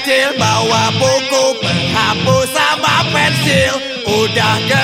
kecil bawa buku penghapus sama pensil. Udah ke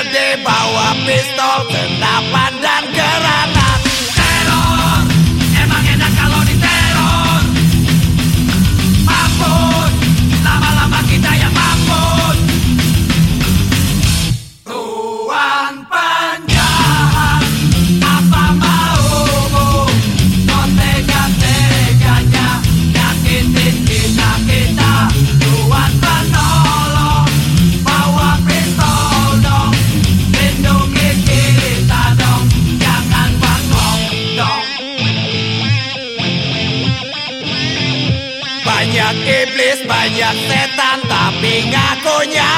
banyak iblis banyak setan tapi ngakunya